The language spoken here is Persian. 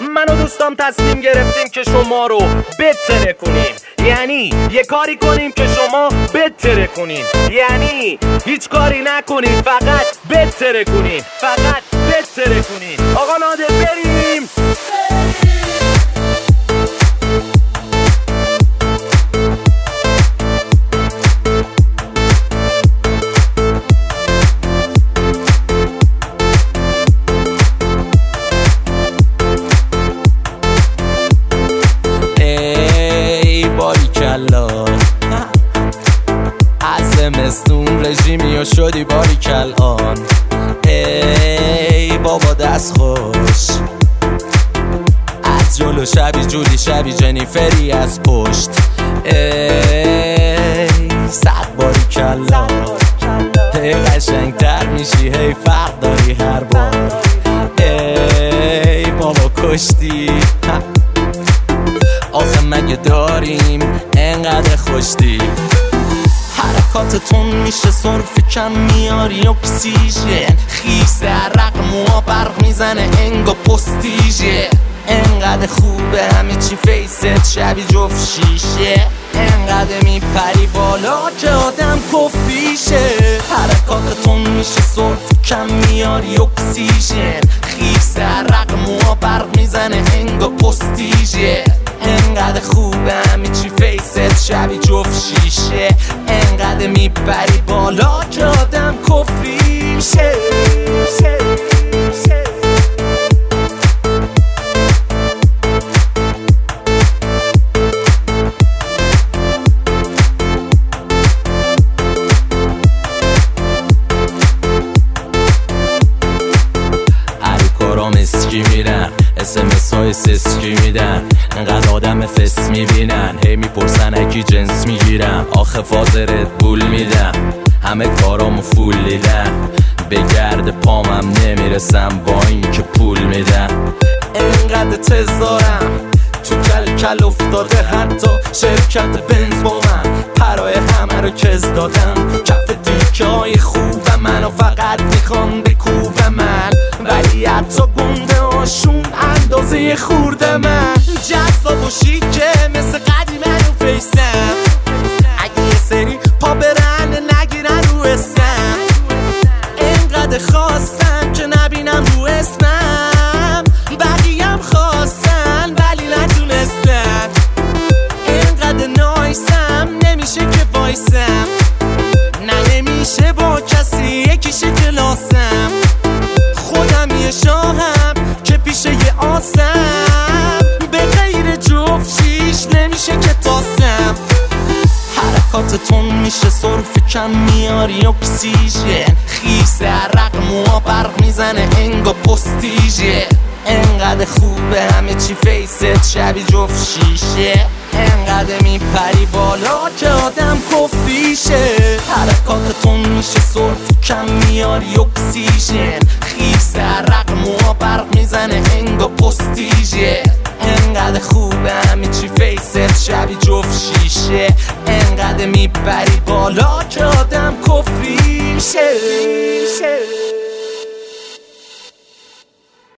من و دوستام تصمیم گرفتیم که شما رو بتره کنیم. یعنی یه کاری کنیم که شما بتره کنیم. یعنی هیچ کاری نکنید فقط بتره کنید فقط بتره کنید آقا نادر بریم. باری کلان ای بابا دست خوش. از جلو شبی جولی شبی جنیفری از پشت. ای صد باری کلا. هی قشنگ تر میشی هی فرق داری هر بار. ای بابا کشتی. آخه مگه داریم؟ انقدر خوشتی. حرکاتتون میشه صرف کم میاری اکسیژن. خیس عرق موها برق می‌زنه انگا پستیژه. انقدر خوبه همه چی فیست شبی جفت شیشه. انقدر میپری بالا که آدم کفیشه. حرکاتتون میشه صرف کم میاری اکسیژن. خیس عرق موها برق می‌زنه انگا پستیژه. انقدر خوبه همه چی فیست شبی جفت شیشه. انقدر میپری بالا. که آدم کارام اسکی میرن. اسمس های سسکی میدن. انقدر آدم فس می‌بینن. هی می‌پرسن اکی جنس می‌گیرم. آخه فازرت بول میدم. همه کارامو فول دیدم به گرد پامم نمی‌رسم با اینکه پول میدم. انقدر تز دارم. تو کل کل افتاده حتی شرکت بنز با من. پرای همه رو کز دادم. کف دیکه های خوب منو فقط می‌خوان خورده من جذاب و شیکه مثل قدیمه رو فیسم اگه یه سری پا برن نگیرن رو اسم. انقدر خواستم. میشه صرف کم میاری اکسیژن. خیس عرق موها برق می‌زنه انگا پستیژه. انقدر خوبه همه چی فیست شبی جفت شیشه. انقدر میپری بالا که آدم کفیشه. حرکاتتون میشه صرف کم میاری اکسیژن. خیس عرق موها برق می‌زنه انگا پستیژه. میپری بالا که آدم کفیشه